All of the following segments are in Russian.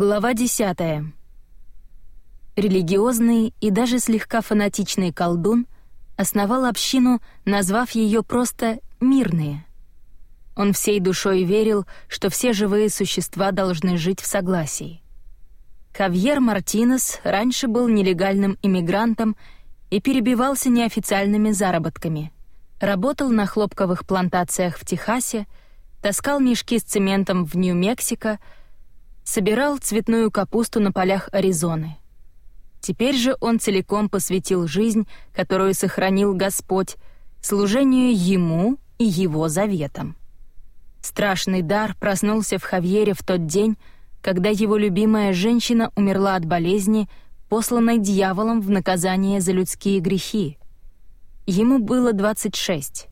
Глава 10. Религиозный и даже слегка фанатичный колдун основал общину, назвав ее просто «мирные». Он всей душой верил, что все живые существа должны жить в согласии. Хавьер Мартинес раньше был нелегальным иммигрантом и перебивался неофициальными заработками. Работал на хлопковых плантациях в Техасе, таскал мешки с цементом в Нью-Мексико — собирал цветную капусту на полях Аризоны. Теперь же он целиком посвятил жизнь, которую сохранил Господь, служению Ему и Его заветам. Страшный дар проснулся в Хавьере в тот день, когда его любимая женщина умерла от болезни, посланной дьяволом в наказание за людские грехи. Ему было 26.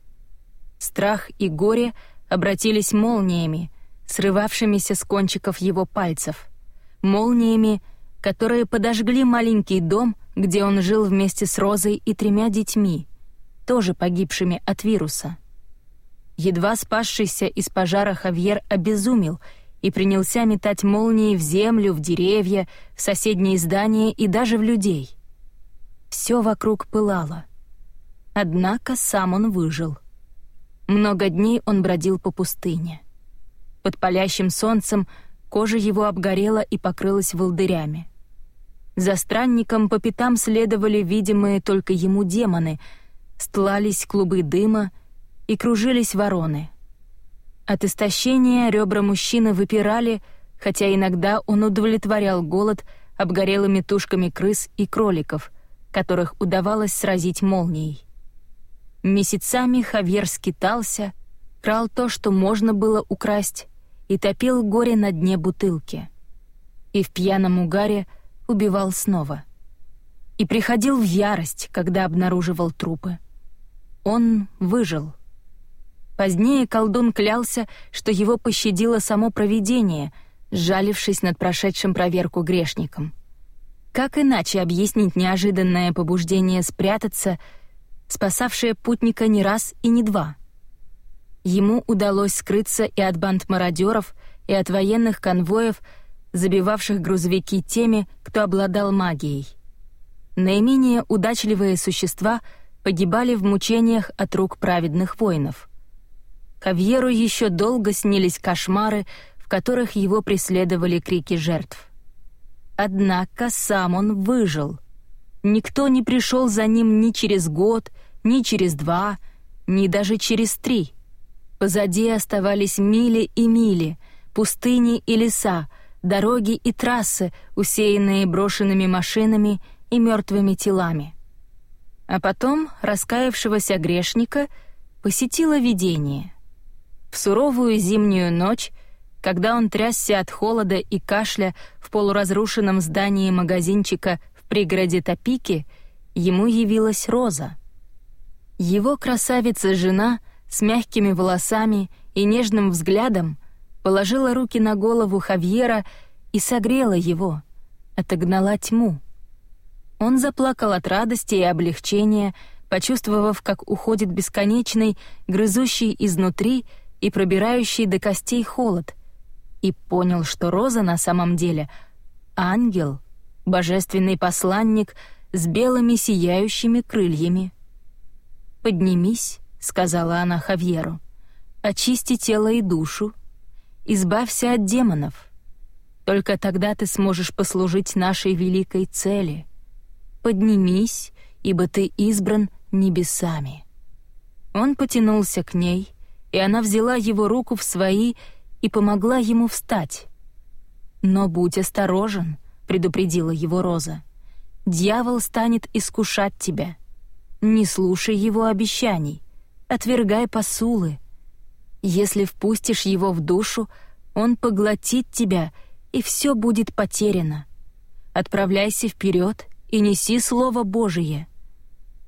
Страх и горе обратились молниями, срывавшимися с кончиков его пальцев, молниями, которые подожгли маленький дом, где он жил вместе с Розой и тремя детьми, тоже погибшими от вируса. Едва спасшийся из пожара Хавьер обезумел и принялся метать молнии в землю, в деревья, в соседние здания и даже в людей. Все вокруг пылало. Однако сам он выжил. Много дней он бродил по пустыне. Под палящим солнцем кожа его обгорела и покрылась волдырями. За странником по пятам следовали видимые только ему демоны, стлались клубы дыма и кружились вороны. От истощения ребра мужчины выпирали, хотя иногда он удовлетворял голод обгорелыми тушками крыс и кроликов, которых удавалось сразить молнией. Месяцами Хавьер скитался, крал то, что можно было украсть, и топил горе на дне бутылки. И в пьяном угаре убивал снова. И приходил в ярость, когда обнаруживал трупы. Он выжил. Позднее колдун клялся, что его пощадило само провидение, сжалившись над прошедшим проверку грешником. Как иначе объяснить неожиданное побуждение спрятаться, спасавшее путника не раз и не два — Ему удалось скрыться и от банд мародеров, и от военных конвоев, забивавших грузовики теми, кто обладал магией. Наименее удачливые существа погибали в мучениях от рук праведных воинов. Кавьеру еще долго снились кошмары, в которых его преследовали крики жертв. Однако сам он выжил. Никто не пришел за ним ни через год, ни через два, ни даже через три — Позади оставались мили и мили, пустыни и леса, дороги и трассы, усеянные брошенными машинами и мертвыми телами. А потом раскаявшегося грешника посетило видение. В суровую зимнюю ночь, когда он трясся от холода и кашля в полуразрушенном здании магазинчика в пригороде Топики, ему явилась Роза. Его красавица-жена — с мягкими волосами и нежным взглядом положила руки на голову Хавьера и согрела его, отогнала тьму. Он заплакал от радости и облегчения, почувствовав, как уходит бесконечный, грызущий изнутри и пробирающий до костей холод, и понял, что Роза на самом деле — ангел, божественный посланник с белыми сияющими крыльями. «Поднимись», — сказала она Хавьеру. «Очисти тело и душу. Избавься от демонов. Только тогда ты сможешь послужить нашей великой цели. Поднимись, ибо ты избран небесами». Он потянулся к ней, и она взяла его руку в свои и помогла ему встать. «Но будь осторожен», — предупредила его Роза. «Дьявол станет искушать тебя. Не слушай его обещаний отвергай посулы. Если впустишь его в душу, он поглотит тебя, и все будет потеряно. Отправляйся вперед и неси Слово Божие.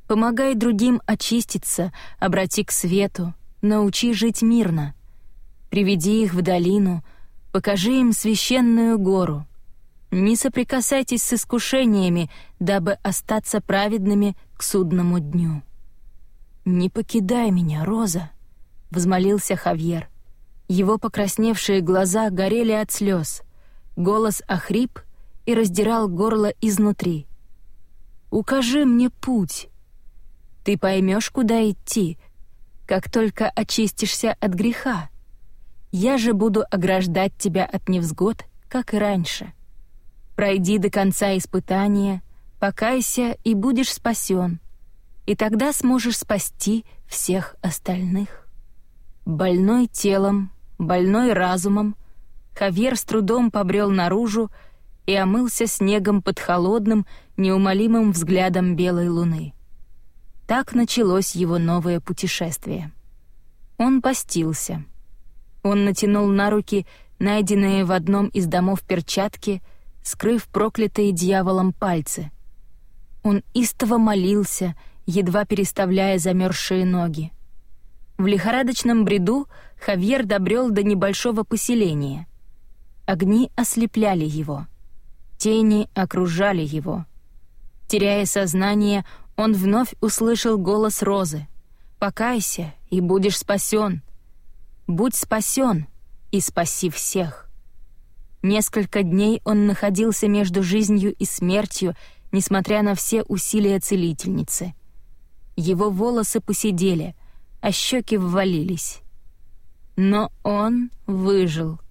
Помогай другим очиститься, обрати к свету, научи жить мирно. Приведи их в долину, покажи им священную гору. Не соприкасайтесь с искушениями, дабы остаться праведными к судному дню. «Не покидай меня, Роза!» — взмолился Хавьер. Его покрасневшие глаза горели от слез. Голос охрип и раздирал горло изнутри. «Укажи мне путь. Ты поймешь, куда идти, как только очистишься от греха. Я же буду ограждать тебя от невзгод, как и раньше. Пройди до конца испытания, покайся и будешь спасен, и тогда сможешь спасти всех остальных». Больной телом, больной разумом, Хавьер с трудом побрел наружу и омылся снегом под холодным, неумолимым взглядом белой луны. Так началось его новое путешествие. Он постился. Он натянул на руки найденные в одном из домов перчатки, скрыв проклятые дьяволом пальцы. Он истово молился, едва переставляя замерзшие ноги. В лихорадочном бреду Хавьер добрел до небольшого поселения. Огни ослепляли его. Тени окружали его. Теряя сознание, он вновь услышал голос Розы. «Покайся, и будешь спасен. Будь спасен, и спаси всех». Несколько дней он находился между жизнью и смертью, несмотря на все усилия целительницы. Его волосы посидели, а щеки ввалились. Но он выжил —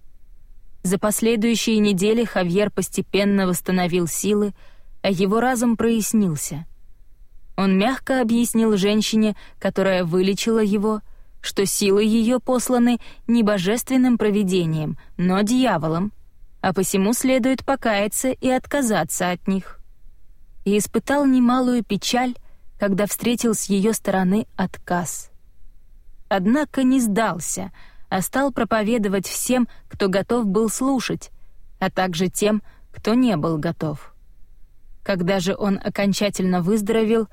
за последующие недели Хавьер постепенно восстановил силы, а его разум прояснился. Он мягко объяснил женщине, которая вылечила его, что силы ее посланы не божественным провидением, но дьяволом, а посему следует покаяться и отказаться от них. И испытал немалую печаль, когда встретил с ее стороны отказ. Однако не сдался — а стал проповедовать всем, кто готов был слушать, а также тем, кто не был готов. Когда же он окончательно выздоровел,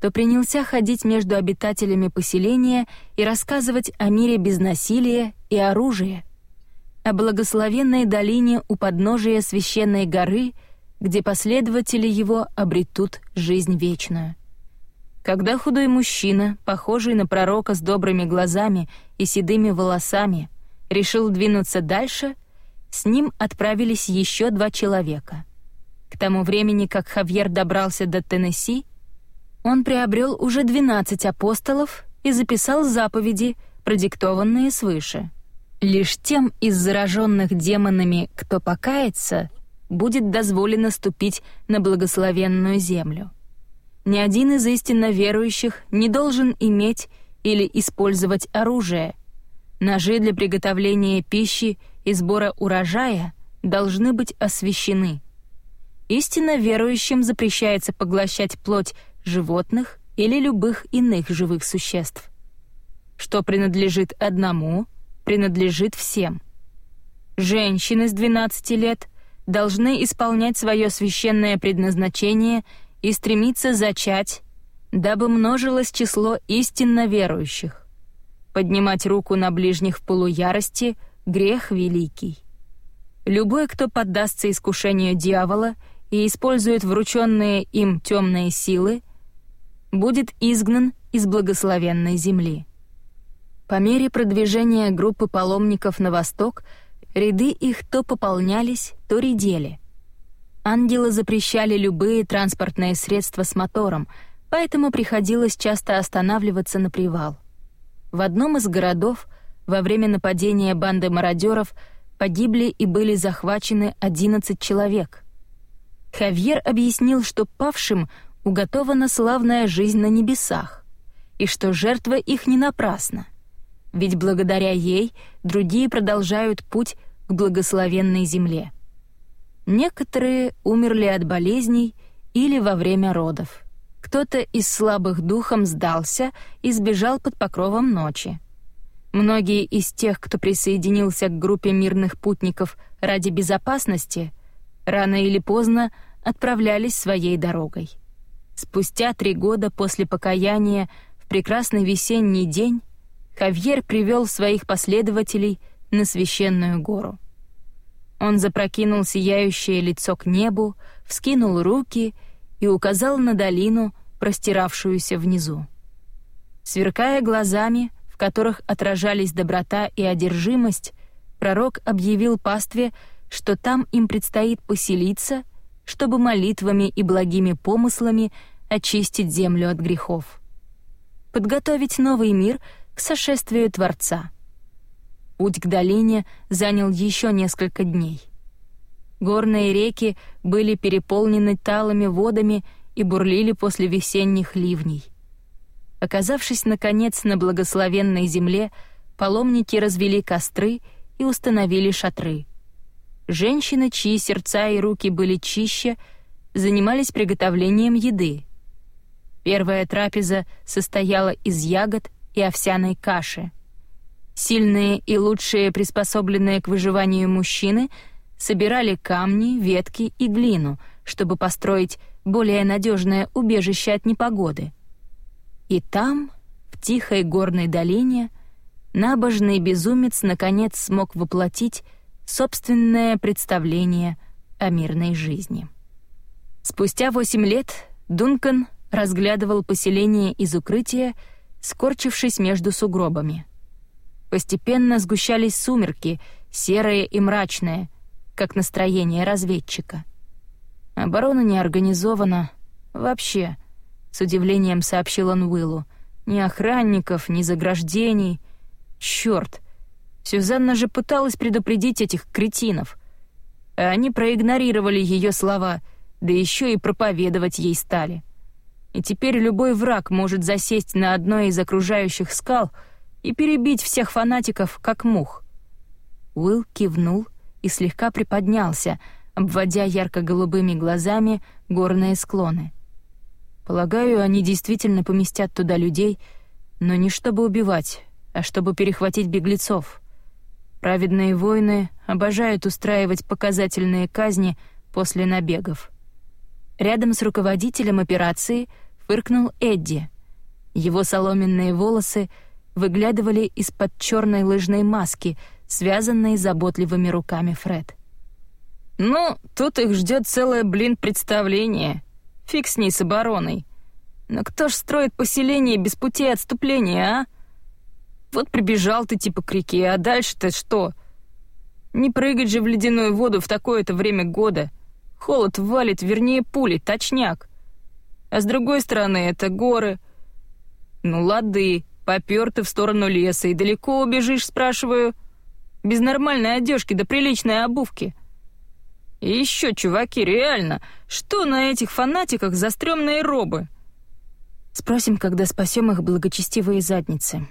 то принялся ходить между обитателями поселения и рассказывать о мире без насилия и оружия, о благословенной долине у подножия священной горы, где последователи его обретут жизнь вечную. Когда худой мужчина, похожий на пророка с добрыми глазами и седыми волосами, решил двинуться дальше, с ним отправились еще два человека. К тому времени, как Хавьер добрался до Теннесси, он приобрел уже 12 апостолов и записал заповеди, продиктованные свыше. Лишь тем из зараженных демонами, кто покается, будет дозволено ступить на благословенную землю ни один из истинно верующих не должен иметь или использовать оружие. Ножи для приготовления пищи и сбора урожая должны быть освящены. Истинно верующим запрещается поглощать плоть животных или любых иных живых существ. Что принадлежит одному, принадлежит всем. Женщины с 12 лет должны исполнять свое священное предназначение и стремится зачать, дабы множилось число истинно верующих. Поднимать руку на ближних в полуярости — грех великий. Любой, кто поддастся искушению дьявола и использует врученные им темные силы, будет изгнан из благословенной земли. По мере продвижения группы паломников на восток ряды их то пополнялись, то редели. Ангелы запрещали любые транспортные средства с мотором, поэтому приходилось часто останавливаться на привал. В одном из городов во время нападения банды мародеров погибли и были захвачены 11 человек. Хавьер объяснил, что павшим уготована славная жизнь на небесах, и что жертва их не напрасна, ведь благодаря ей другие продолжают путь к благословенной земле. Некоторые умерли от болезней или во время родов. Кто-то из слабых духом сдался и сбежал под покровом ночи. Многие из тех, кто присоединился к группе мирных путников ради безопасности, рано или поздно отправлялись своей дорогой. Спустя три года после покаяния в прекрасный весенний день Хавьер привел своих последователей на священную гору. Он запрокинул сияющее лицо к небу, вскинул руки и указал на долину, простиравшуюся внизу. Сверкая глазами, в которых отражались доброта и одержимость, пророк объявил пастве, что там им предстоит поселиться, чтобы молитвами и благими помыслами очистить землю от грехов. Подготовить новый мир к сошествию Творца. Путь к долине занял еще несколько дней. Горные реки были переполнены талыми водами и бурлили после весенних ливней. Оказавшись, наконец, на благословенной земле, паломники развели костры и установили шатры. Женщины, чьи сердца и руки были чище, занимались приготовлением еды. Первая трапеза состояла из ягод и овсяной каши. Сильные и лучшие приспособленные к выживанию мужчины собирали камни, ветки и глину, чтобы построить более надежное убежище от непогоды. И там, в тихой горной долине, набожный безумец наконец смог воплотить собственное представление о мирной жизни. Спустя восемь лет Дункан разглядывал поселение из укрытия, скорчившись между сугробами. Постепенно сгущались сумерки, серые и мрачные, как настроение разведчика. Оборона не организована вообще, с удивлением сообщил он Уиллу. Ни охранников, ни заграждений. Чёрт! Сюзанна же пыталась предупредить этих кретинов. А они проигнорировали ее слова, да еще и проповедовать ей стали. И теперь любой враг может засесть на одной из окружающих скал и перебить всех фанатиков, как мух. Уилл кивнул и слегка приподнялся, обводя ярко-голубыми глазами горные склоны. Полагаю, они действительно поместят туда людей, но не чтобы убивать, а чтобы перехватить беглецов. Праведные воины обожают устраивать показательные казни после набегов. Рядом с руководителем операции фыркнул Эдди. Его соломенные волосы выглядывали из-под черной лыжной маски, связанной заботливыми руками Фред. «Ну, тут их ждет целое, блин, представление. Фиг с ней с обороной. Но кто ж строит поселение без пути отступления, а? Вот прибежал ты типа к реке, а дальше-то что? Не прыгать же в ледяную воду в такое-то время года. Холод валит, вернее пули, точняк. А с другой стороны, это горы. Ну лады, попёр ты в сторону леса и далеко убежишь, спрашиваю. Без нормальной одежки да приличной обувки. И еще, чуваки, реально, что на этих фанатиках за стрёмные робы? Спросим, когда спасем их благочестивые задницы,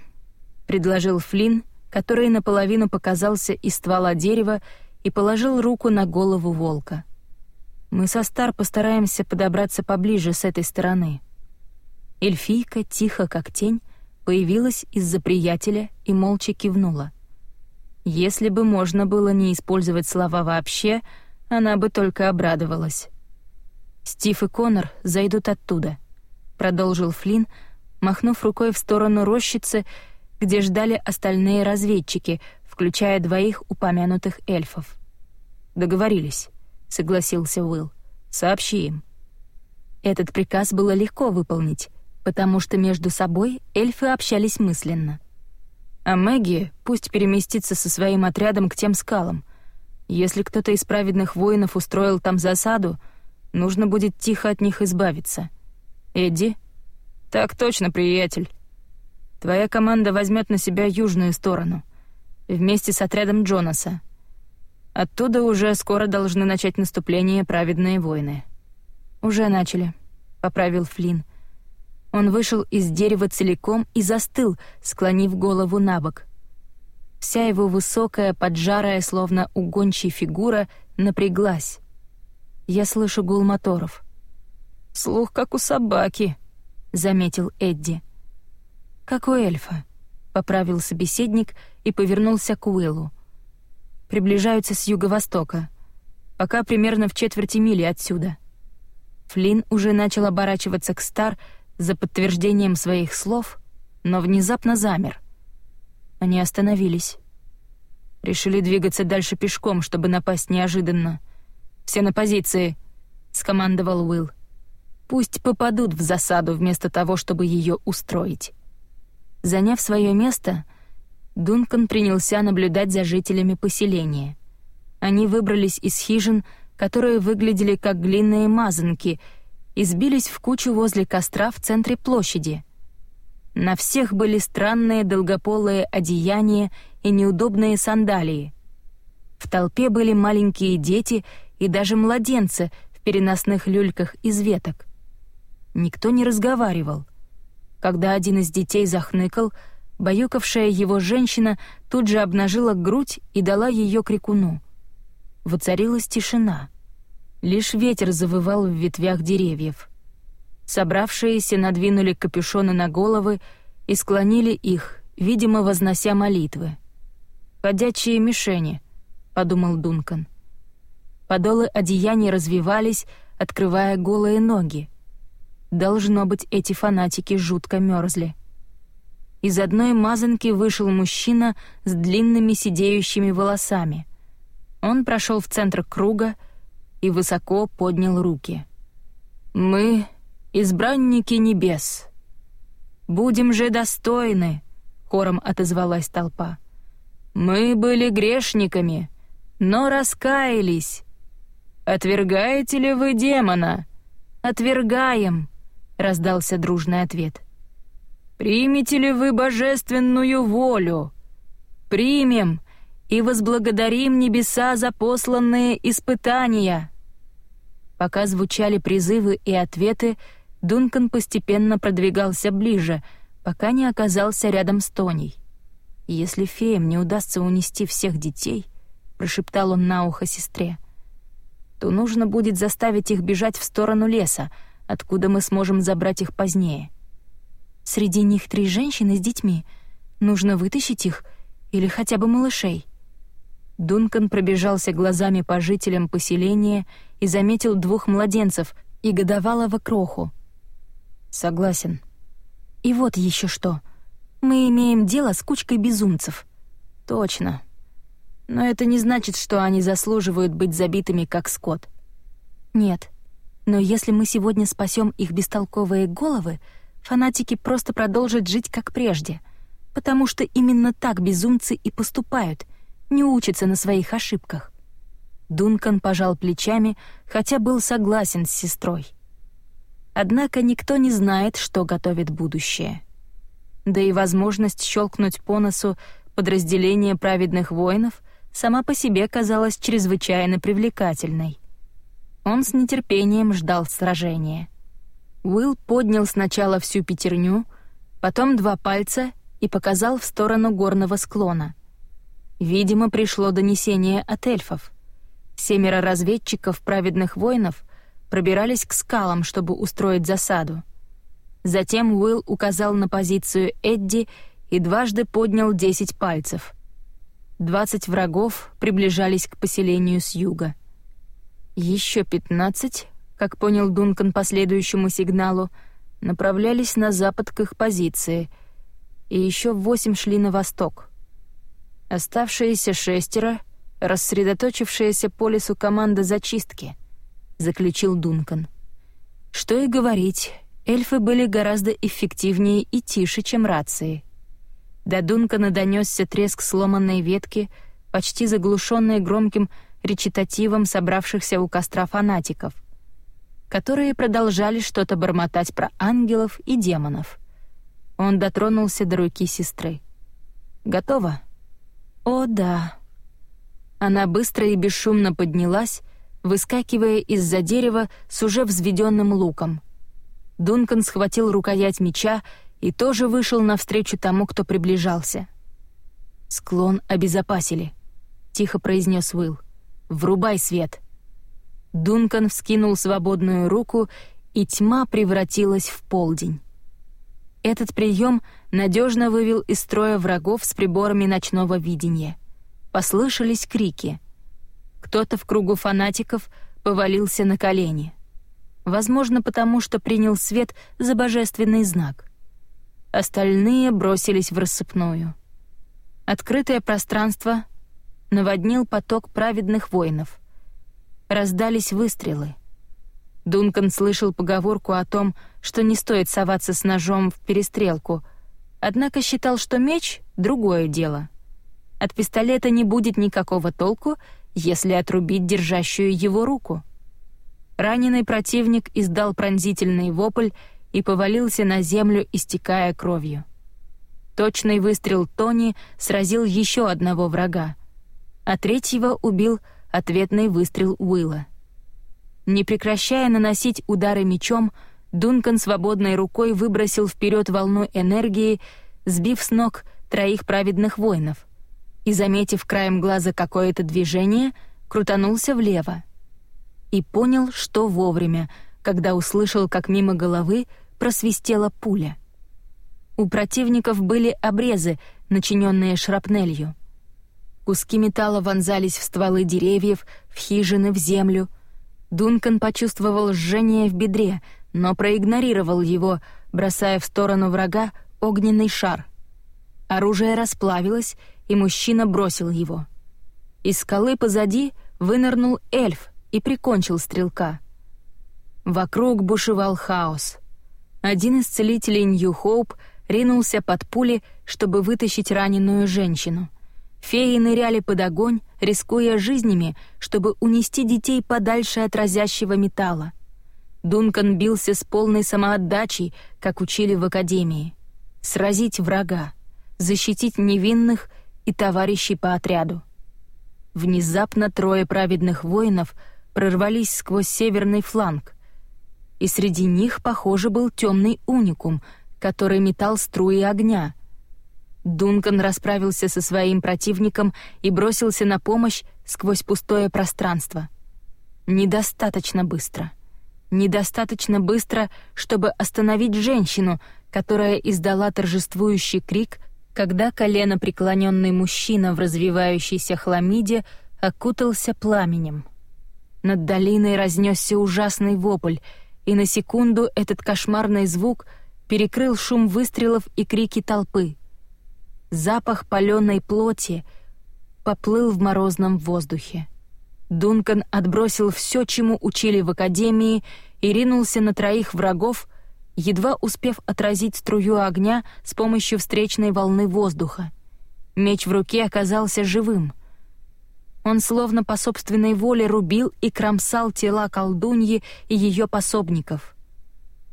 предложил Флинн, который наполовину показался из ствола дерева и положил руку на голову волка. Мы со Стар постараемся подобраться поближе с этой стороны. Эльфийка, тихо как тень, появилась из-за приятеля и молча кивнула. Если бы можно было не использовать слова вообще, она бы только обрадовалась. Стив и Конор зайдут оттуда, продолжил Флинн, махнув рукой в сторону рощицы, где ждали остальные разведчики, включая двоих упомянутых эльфов. Договорились согласился Уилл. Сообщи им. Этот приказ было легко выполнить, потому что между собой эльфы общались мысленно. А Мэгги пусть переместится со своим отрядом к тем скалам. Если кто-то из праведных воинов устроил там засаду, нужно будет тихо от них избавиться. Эдди? Так точно, приятель. Твоя команда возьмет на себя южную сторону, вместе с отрядом Джонаса. Оттуда уже скоро должны начать наступление праведные войны. Уже начали, поправил Флинн. Он вышел из дерева целиком и застыл, склонив голову набок. Вся его высокая, поджарая, словно угончая фигура напряглась. Я слышу гул моторов. Слух как у собаки, заметил Эдди. Как у эльфа, поправил собеседник и повернулся к Уиллу приближаются с юго-востока, пока примерно в четверти мили отсюда. Флинн уже начал оборачиваться к Стар за подтверждением своих слов, но внезапно замер. Они остановились. Решили двигаться дальше пешком, чтобы напасть неожиданно. «Все на позиции», — скомандовал Уилл. «Пусть попадут в засаду вместо того, чтобы ее устроить». Заняв свое место, — Дункан принялся наблюдать за жителями поселения. Они выбрались из хижин, которые выглядели как глиняные мазанки, и сбились в кучу возле костра в центре площади. На всех были странные долгополые одеяния и неудобные сандалии. В толпе были маленькие дети и даже младенцы в переносных люльках из веток. Никто не разговаривал. Когда один из детей захныкал, баюкавшая его женщина тут же обнажила грудь и дала ее крикуну. Воцарилась тишина. Лишь ветер завывал в ветвях деревьев. Собравшиеся надвинули капюшоны на головы и склонили их, видимо, вознося молитвы. «Ходячие мишени», — подумал Дункан. Подолы одеяний развивались, открывая голые ноги. Должно быть, эти фанатики жутко мерзли. Из одной мазанки вышел мужчина с длинными сидеющими волосами. Он прошел в центр круга и высоко поднял руки. «Мы — избранники небес. Будем же достойны!» — хором отозвалась толпа. «Мы были грешниками, но раскаялись. Отвергаете ли вы демона?» «Отвергаем!» раздался дружный ответ. Примете ли вы божественную волю? Примем и возблагодарим небеса за посланные испытания. Пока звучали призывы и ответы, Дункан постепенно продвигался ближе, пока не оказался рядом с Тоней. «Если феям не удастся унести всех детей», — прошептал он на ухо сестре, — «то нужно будет заставить их бежать в сторону леса, откуда мы сможем забрать их позднее. Среди них три женщины с детьми. Нужно вытащить их или хотя бы малышей. Дункан пробежался глазами по жителям поселения и заметил двух младенцев и годовалого кроху. Согласен. И вот еще что. Мы имеем дело с кучкой безумцев. Точно. Но это не значит, что они заслуживают быть забитыми как скот. Нет. Но если мы сегодня спасем их бестолковые головы, фанатики просто продолжат жить как прежде, потому что именно так безумцы и поступают, не учатся на своих ошибках. Дункан пожал плечами, хотя был согласен с сестрой. Однако никто не знает, что готовит будущее. Да и возможность щелкнуть по носу подразделение праведных воинов сама по себе казалась чрезвычайно привлекательной. Он с нетерпением ждал сражения. Уилл поднял сначала всю пятерню, потом два пальца и показал в сторону горного склона. Видимо, пришло донесение от эльфов. Семеро разведчиков праведных воинов пробирались к скалам, чтобы устроить засаду. Затем Уилл указал на позицию Эдди и дважды поднял десять пальцев. Двадцать врагов приближались к поселению с юга. Еще пятнадцать, как понял Дункан по следующему сигналу, направлялись на запад к их позиции, и еще восемь шли на восток. Оставшиеся шестеро, рассредоточившаяся по лесу команда зачистки, заключил Дункан. Что и говорить, эльфы были гораздо эффективнее и тише, чем рации. До Дункана донесся треск сломанной ветки, почти заглушенный громким речитативом собравшихся у костра фанатиков, которые продолжали что-то бормотать про ангелов и демонов. Он дотронулся до руки сестры. «Готово?» «О, да». Она быстро и бесшумно поднялась, выскакивая из-за дерева с уже взведенным луком. Дункан схватил рукоять меча и тоже вышел навстречу тому, кто приближался. «Склон обезопасили», — тихо произнес Уилл. Врубай свет!» Дункан вскинул свободную руку, и тьма превратилась в полдень. Этот прием надежно вывел из строя врагов с приборами ночного видения. Послышались крики. Кто-то в кругу фанатиков повалился на колени. Возможно, потому что принял свет за божественный знак. Остальные бросились в рассыпную. Открытое пространство наводнил поток праведных воинов. Раздались выстрелы. Дункан слышал поговорку о том, что не стоит соваться с ножом в перестрелку, однако считал, что меч — другое дело. От пистолета не будет никакого толку, если отрубить держащую его руку. Раненый противник издал пронзительный вопль и повалился на землю, истекая кровью. Точный выстрел Тони сразил еще одного врага, а третьего убил ответный выстрел Уилла. Не прекращая наносить удары мечом, Дункан свободной рукой выбросил вперед волну энергии, сбив с ног троих праведных воинов, и, заметив краем глаза какое-то движение, крутанулся влево. И понял, что вовремя, когда услышал, как мимо головы просвистела пуля. У противников были обрезы, начиненные шрапнелью. Куски металла вонзались в стволы деревьев, в хижины, в землю. Дункан почувствовал жжение в бедре, но проигнорировал его, бросая в сторону врага огненный шар. Оружие расплавилось, и мужчина бросил его. Из скалы позади вынырнул эльф и прикончил стрелка. Вокруг бушевал хаос. Один из целителей Нью-Хоуп ринулся под пули, чтобы вытащить раненую женщину. Феи ныряли под огонь, рискуя жизнями, чтобы унести детей подальше от разящего металла. Дункан бился с полной самоотдачей, как учили в академии. Сразить врага, защитить невинных и товарищей по отряду. Внезапно трое праведных воинов прорвались сквозь северный фланг, и среди них, похоже, был темный уникум, который метал струи огня. Дункан расправился со своим противником и бросился на помощь сквозь пустое пространство. Недостаточно быстро — недостаточно быстро, чтобы остановить женщину, которая издала торжествующий крик, когда колено преклоненный мужчина в развивающейся хламиде окутался пламенем. Над долиной разнесся ужасный вопль, и на секунду этот кошмарный звук перекрыл шум выстрелов и крики толпы. Запах паленой плоти поплыл в морозном воздухе. Дункан отбросил все, чему учили в академии, и ринулся на троих врагов, едва успев отразить струю огня с помощью встречной волны воздуха. Меч в руке оказался живым. Он словно по собственной воле рубил и кромсал тела колдуньи и ее пособников.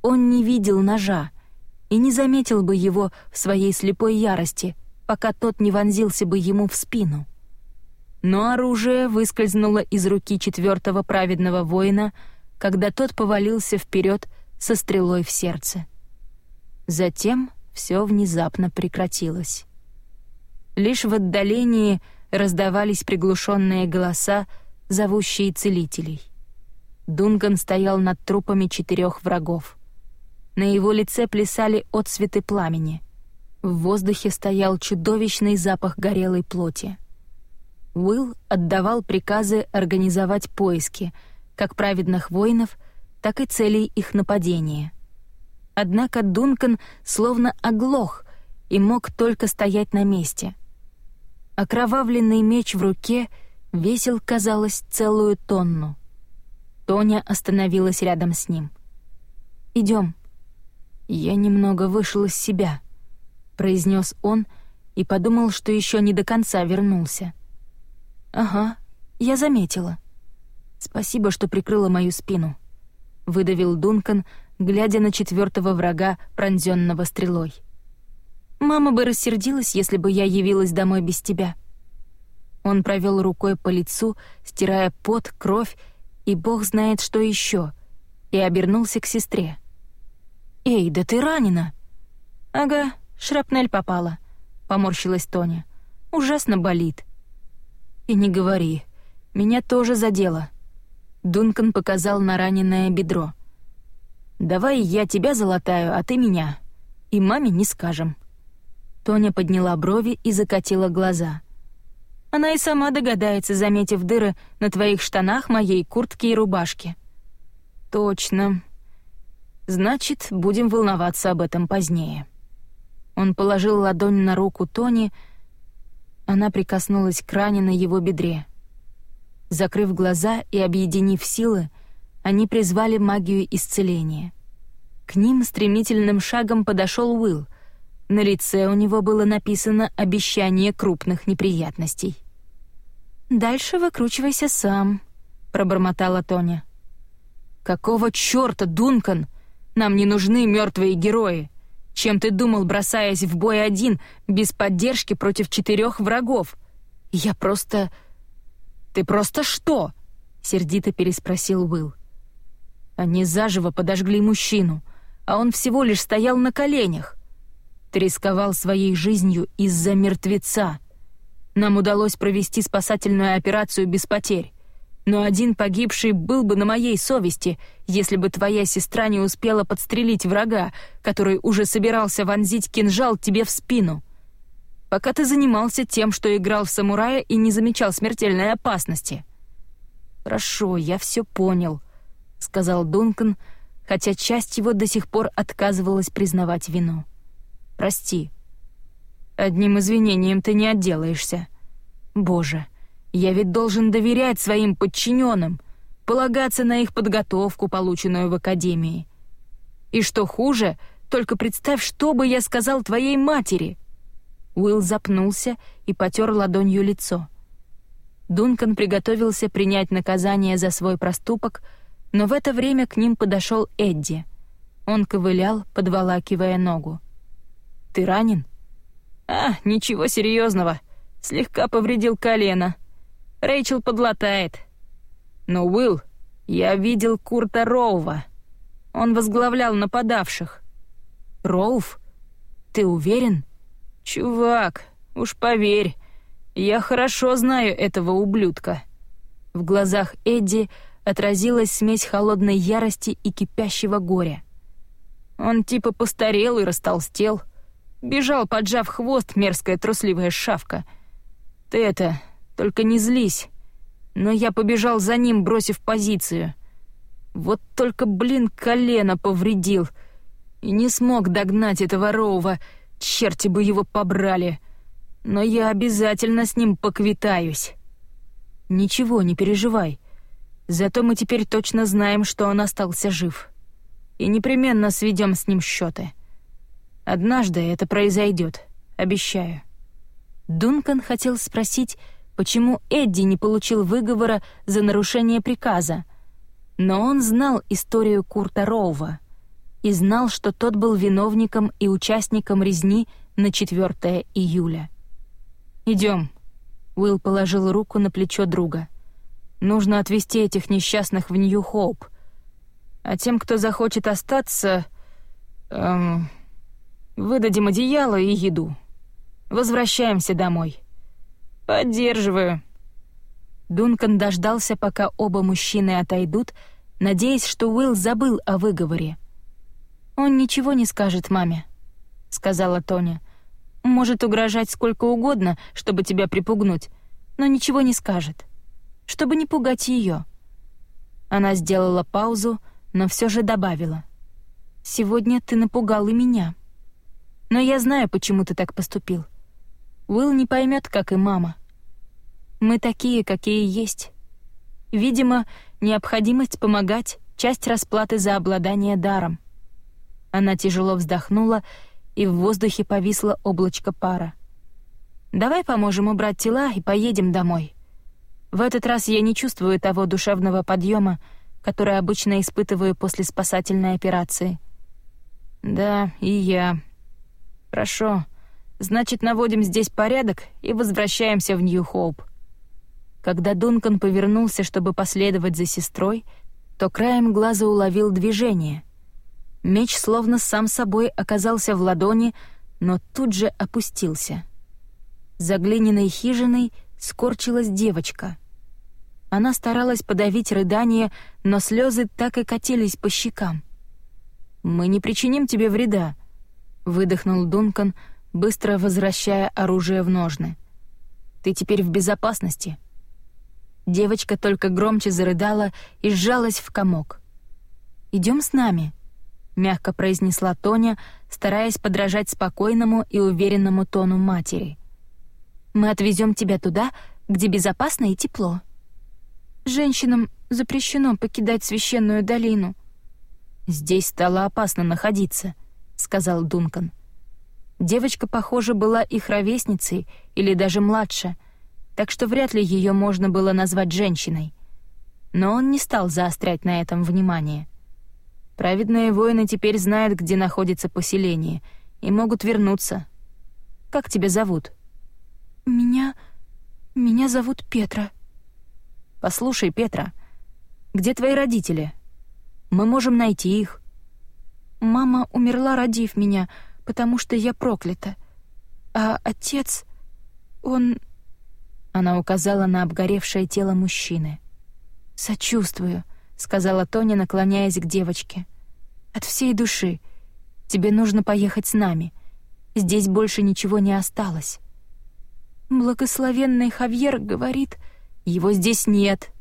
Он не видел ножа и не заметил бы его в своей слепой ярости, пока тот не вонзился бы ему в спину но оружие выскользнуло из руки четвертого праведного воина, когда тот повалился вперед со стрелой в сердце. Затем все внезапно прекратилось. Лишь в отдалении раздавались приглушенные голоса, зовущие целителей. Дунган стоял над трупами четырех врагов. На его лице плясали отсветы пламени. В воздухе стоял чудовищный запах горелой плоти. Уилл отдавал приказы организовать поиски, как праведных воинов, так и целей их нападения. Однако Дункан словно оглох и мог только стоять на месте. Окровавленный меч в руке весил, казалось, целую тонну. Тоня остановилась рядом с ним. «Идем». «Я немного вышел из себя», — произнес он и подумал, что еще не до конца вернулся. «Ага, я заметила. Спасибо, что прикрыла мою спину», — выдавил Дункан, глядя на четвертого врага, пронзенного стрелой. «Мама бы рассердилась, если бы я явилась домой без тебя». Он провел рукой по лицу, стирая пот, кровь и бог знает что еще, и обернулся к сестре. «Эй, да ты ранена!» «Ага, шрапнель попала», — поморщилась Тоня. «Ужасно болит. «И не говори. Меня тоже задело». Дункан показал на раненое бедро. «Давай я тебя залатаю, а ты меня. И маме не скажем». Тоня подняла брови и закатила глаза. «Она и сама догадается, заметив дыры на твоих штанах, моей куртке и рубашке». «Точно. Значит, будем волноваться об этом позднее». Он положил ладонь на руку Тони, она прикоснулась к ране на его бедре. Закрыв глаза и объединив силы, они призвали магию исцеления. К ним стремительным шагом подошел Уилл. На лице у него было написано обещание крупных неприятностей. «Дальше выкручивайся сам», — пробормотала Тоня. «Какого чёрта, Дункан? Нам не нужны мёртвые герои. Чем ты думал, бросаясь в бой один, без поддержки против четырёх врагов? Я просто...» «Ты просто что?» — сердито переспросил Уилл. Они заживо подожгли мужчину, а он всего лишь стоял на коленях. Ты рисковал своей жизнью из-за мертвеца. Нам удалось провести спасательную операцию без потерь. Но один погибший был бы на моей совести, если бы твоя сестра не успела подстрелить врага, который уже собирался вонзить кинжал тебе в спину. Пока ты занимался тем, что играл в самурая и не замечал смертельной опасности. «Хорошо, я все понял», — сказал Дункан, хотя часть его до сих пор отказывалась признавать вину. «Прости. Одним извинением ты не отделаешься. Боже, — я ведь должен доверять своим подчиненным, полагаться на их подготовку, полученную в академии. И что хуже, только представь, что бы я сказал твоей матери. Уилл запнулся и потер ладонью лицо. Дункан приготовился принять наказание за свой проступок, но в это время к ним подошел Эдди. Он ковылял, подволакивая ногу. «Ты ранен?» «А, ничего серьезного. Слегка повредил колено», Рэйчел подлатает. Но, Уилл, я видел Курта Роува. Он возглавлял нападавших. Роув? Ты уверен? Чувак, уж поверь, я хорошо знаю этого ублюдка. В глазах Эдди отразилась смесь холодной ярости и кипящего горя. Он типа постарел и растолстел. Бежал, поджав хвост, мерзкая трусливая шавка. Ты это, только не злись. Но я побежал за ним, бросив позицию. Вот только, блин, колено повредил. И не смог догнать этого Роува. Черти бы его побрали. Но я обязательно с ним поквитаюсь. Ничего, не переживай. Зато мы теперь точно знаем, что он остался жив. И непременно сведем с ним счеты. Однажды это произойдет, обещаю. Дункан хотел спросить, почему Эдди не получил выговора за нарушение приказа. Но он знал историю Курта Роува и знал, что тот был виновником и участником резни на 4 июля. Идем. Уилл положил руку на плечо друга. «Нужно отвезти этих несчастных в Нью-Хоуп. А тем, кто захочет остаться, эм, выдадим одеяло и еду. Возвращаемся домой». «Поддерживаю». Дункан дождался, пока оба мужчины отойдут, надеясь, что Уилл забыл о выговоре. «Он ничего не скажет маме», — сказала Тоня. «Может угрожать сколько угодно, чтобы тебя припугнуть, но ничего не скажет, чтобы не пугать ее». Она сделала паузу, но все же добавила. «Сегодня ты напугал и меня. Но я знаю, почему ты так поступил. Уилл не поймет, как и мама. Мы такие, какие есть. Видимо, необходимость помогать — часть расплаты за обладание даром. Она тяжело вздохнула, и в воздухе повисло облачко пара. «Давай поможем убрать тела и поедем домой. В этот раз я не чувствую того душевного подъема, который обычно испытываю после спасательной операции». «Да, и я. Хорошо». Значит, наводим здесь порядок и возвращаемся в Нью-Хоуп. Когда Дункан повернулся, чтобы последовать за сестрой, то краем глаза уловил движение. Меч словно сам собой оказался в ладони, но тут же опустился. За глиняной хижиной скорчилась девочка. Она старалась подавить рыдание, но слезы так и катились по щекам. «Мы не причиним тебе вреда», — выдохнул Дункан, — быстро возвращая оружие в ножны. «Ты теперь в безопасности». Девочка только громче зарыдала и сжалась в комок. «Идем с нами», — мягко произнесла Тоня, стараясь подражать спокойному и уверенному тону матери. «Мы отвезем тебя туда, где безопасно и тепло. Женщинам запрещено покидать священную долину». «Здесь стало опасно находиться», — сказал Дункан. Девочка, похоже, была их ровесницей или даже младше, так что вряд ли ее можно было назвать женщиной. Но он не стал заострять на этом внимание. Праведные воины теперь знают, где находится поселение, и могут вернуться. Как тебя зовут? Меня... меня зовут Петра. Послушай, Петра, где твои родители? Мы можем найти их. Мама умерла, родив меня, потому что я проклята. А отец... он... Она указала на обгоревшее тело мужчины. «Сочувствую», — сказала Тоня, наклоняясь к девочке. «От всей души. Тебе нужно поехать с нами. Здесь больше ничего не осталось». Благословенный Хавьер говорит, его здесь нет.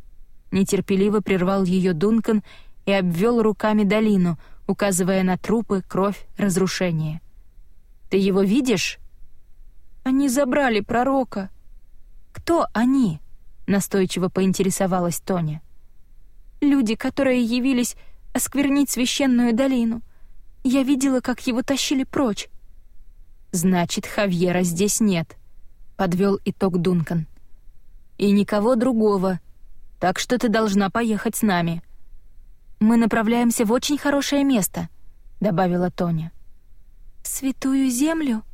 Нетерпеливо прервал ее Дункан и обвел руками долину, указывая на трупы, кровь, разрушение. Ты его видишь? Они забрали пророка. Кто они? Настойчиво поинтересовалась Тоня люди, которые явились осквернить священную долину. Я видела, как его тащили прочь. Значит, Хавьера здесь нет, подвел итог Дункан. И никого другого. Так что ты должна поехать с нами. Мы направляемся в очень хорошее место, добавила Тоня. В святую землю?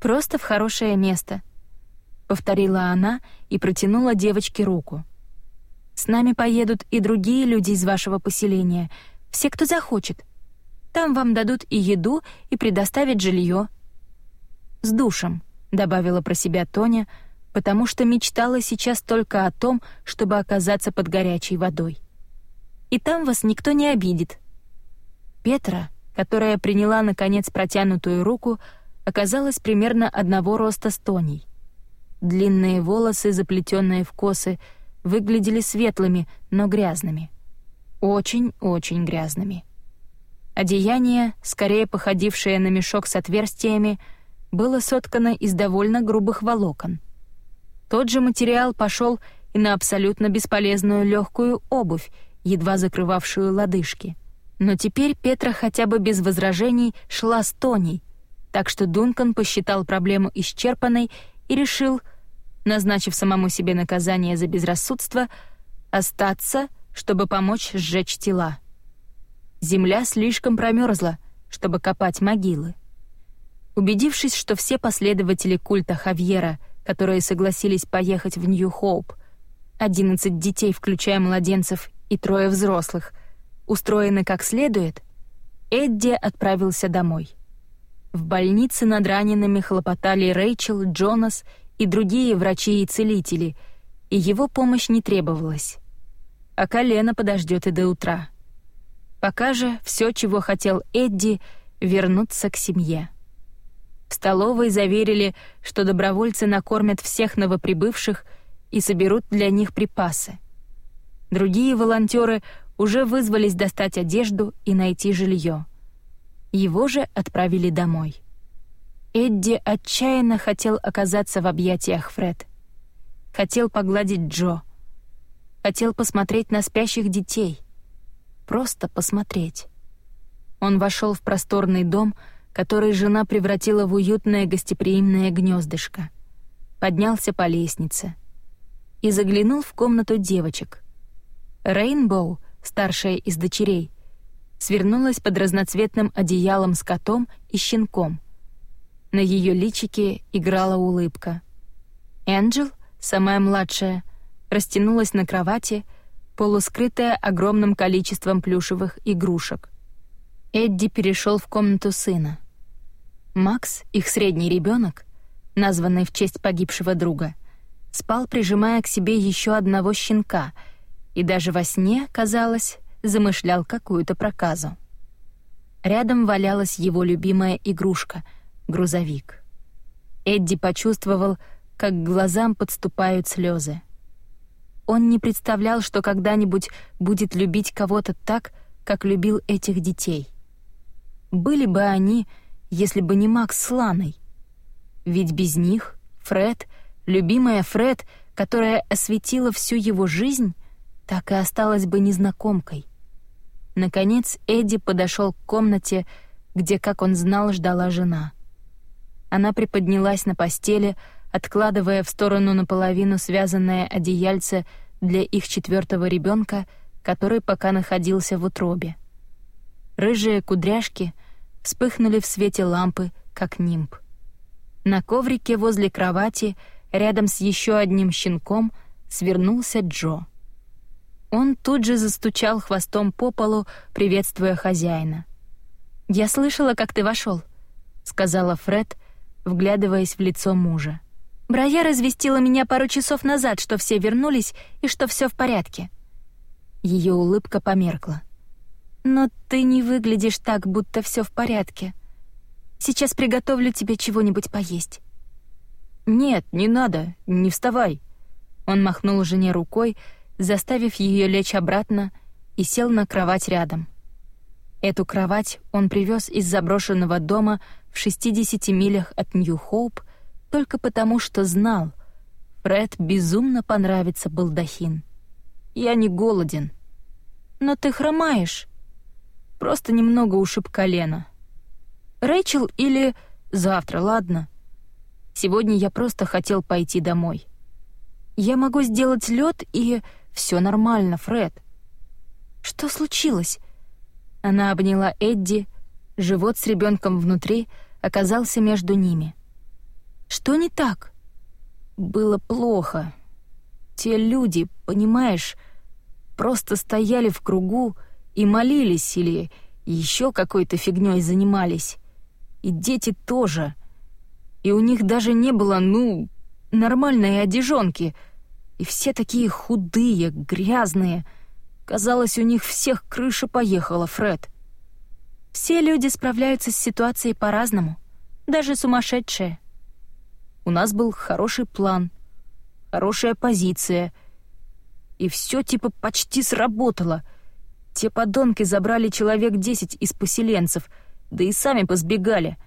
Просто в хорошее место, повторила она и протянула девочке руку. С нами поедут и другие люди из вашего поселения, все, кто захочет. Там вам дадут и еду, и предоставят жилье. С душем, добавила про себя Тоня, потому что мечтала сейчас только о том, чтобы оказаться под горячей водой. И там вас никто не обидит. Петра, которая приняла наконец протянутую руку, оказалась примерно одного роста с Тоней. Длинные волосы, заплетенные в косы, выглядели светлыми, но грязными. Очень-очень грязными. Одеяние, скорее походившее на мешок с отверстиями, было соткано из довольно грубых волокон. Тот же материал пошел и на абсолютно бесполезную легкую обувь, едва закрывавшую лодыжки. Но теперь Петра хотя бы без возражений шла с Тоней, так что Дункан посчитал проблему исчерпанной и решил — назначив самому себе наказание за безрассудство, остаться, чтобы помочь сжечь тела. Земля слишком промерзла, чтобы копать могилы. Убедившись, что все последователи культа Хавьера, которые согласились поехать в Нью-Хоуп, 11 детей, включая младенцев, и трое взрослых, устроены как следует, Эдди отправился домой. В больнице над ранеными хлопотали Рэйчел, Джонас и другие врачи и целители, и его помощь не требовалась. А колено подождет и до утра. Пока же все, чего хотел Эдди, вернуться к семье. В столовой заверили, что добровольцы накормят всех новоприбывших и соберут для них припасы. Другие волонтеры уже вызвались достать одежду и найти жилье. Его же отправили домой. Эдди отчаянно хотел оказаться в объятиях Фред. Хотел погладить Джо. Хотел посмотреть на спящих детей. Просто посмотреть. Он вошел в просторный дом, который жена превратила в уютное гостеприимное гнездышко. Поднялся по лестнице и заглянул в комнату девочек. Рейнбоу, старшая из дочерей, свернулась под разноцветным одеялом с котом и щенком — на ее личике играла улыбка. Энджел, самая младшая, растянулась на кровати, полускрытая огромным количеством плюшевых игрушек. Эдди перешел в комнату сына. Макс, их средний ребенок, названный в честь погибшего друга, спал, прижимая к себе еще одного щенка, и даже во сне, казалось, замышлял какую-то проказу. Рядом валялась его любимая игрушка — грузовик. Эдди почувствовал, как к глазам подступают слезы. Он не представлял, что когда-нибудь будет любить кого-то так, как любил этих детей. Были бы они, если бы не Макс с Ланой. Ведь без них Фред, любимая Фред, которая осветила всю его жизнь, так и осталась бы незнакомкой. Наконец Эдди подошел к комнате, где, как он знал, ждала жена. Она приподнялась на постели, откладывая в сторону наполовину связанное одеяльце для их четвертого ребенка, который пока находился в утробе. Рыжие кудряшки вспыхнули в свете лампы, как нимб. На коврике возле кровати, рядом с еще одним щенком, свернулся Джо. Он тут же застучал хвостом по полу, приветствуя хозяина. «Я слышала, как ты вошел, сказала Фред, вглядываясь в лицо мужа. «Брая развестила меня пару часов назад, что все вернулись и что все в порядке». Ее улыбка померкла. «Но ты не выглядишь так, будто все в порядке. Сейчас приготовлю тебе чего-нибудь поесть». «Нет, не надо, не вставай». Он махнул жене рукой, заставив ее лечь обратно, и сел на кровать рядом. Эту кровать он привез из заброшенного дома в 60 милях от Нью-Хоуп только потому, что знал, Фред безумно понравится балдахин. «Я не голоден». «Но ты хромаешь». «Просто немного ушиб колено». «Рэйчел или...» «Завтра, ладно?» «Сегодня я просто хотел пойти домой». «Я могу сделать лед и...» Все нормально, Фред». «Что случилось?» Она обняла Эдди, живот с ребенком внутри оказался между ними. «Что не так?» «Было плохо. Те люди, понимаешь, просто стояли в кругу и молились или еще какой-то фигней занимались. И дети тоже. И у них даже не было, ну, нормальной одежонки — и все такие худые, грязные. Казалось, у них всех крыша поехала, Фред. Все люди справляются с ситуацией по-разному, даже сумасшедшие. У нас был хороший план, хорошая позиция, и все типа почти сработало. Те подонки забрали человек десять из поселенцев, да и сами позбегали,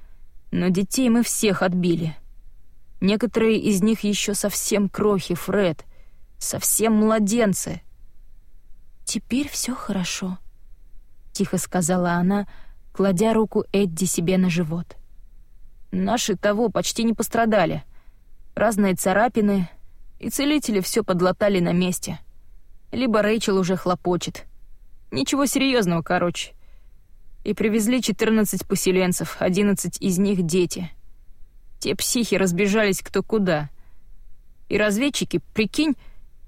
но детей мы всех отбили. Некоторые из них еще совсем крохи, Фред. Совсем младенцы. Теперь все хорошо, тихо сказала она, кладя руку Эдди себе на живот. Наши того почти не пострадали. Разные царапины, и целители все подлатали на месте. Либо Рэйчел уже хлопочет. Ничего серьезного, короче. И привезли 14 поселенцев, 11 из них дети. Те психи разбежались кто куда. И разведчики, прикинь,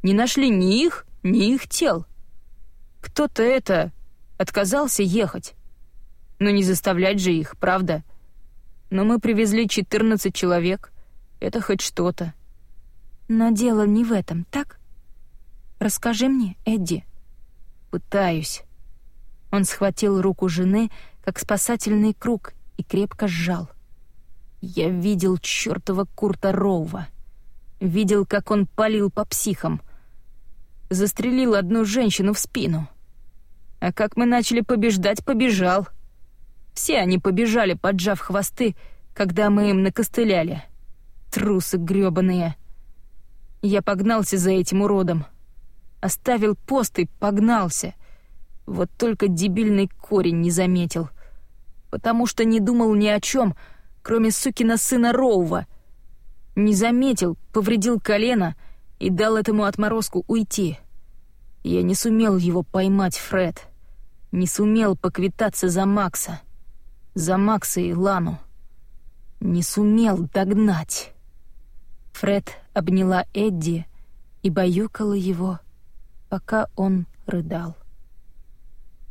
не нашли ни их, ни их тел. Кто-то это отказался ехать. Но не заставлять же их, правда? Но мы привезли 14 человек. Это хоть что-то. Но дело не в этом, так? Расскажи мне, Эдди. Пытаюсь. Он схватил руку жены, как спасательный круг, и крепко сжал. Я видел чёртова Курта Роува. Видел, как он палил по психам — застрелил одну женщину в спину. А как мы начали побеждать, побежал. Все они побежали, поджав хвосты, когда мы им накостыляли. Трусы грёбаные. Я погнался за этим уродом. Оставил пост и погнался. Вот только дебильный корень не заметил. Потому что не думал ни о чем, кроме сукина сына Роува. Не заметил, повредил колено — и дал этому отморозку уйти. Я не сумел его поймать, Фред. Не сумел поквитаться за Макса. За Макса и Лану. Не сумел догнать. Фред обняла Эдди и баюкала его, пока он рыдал.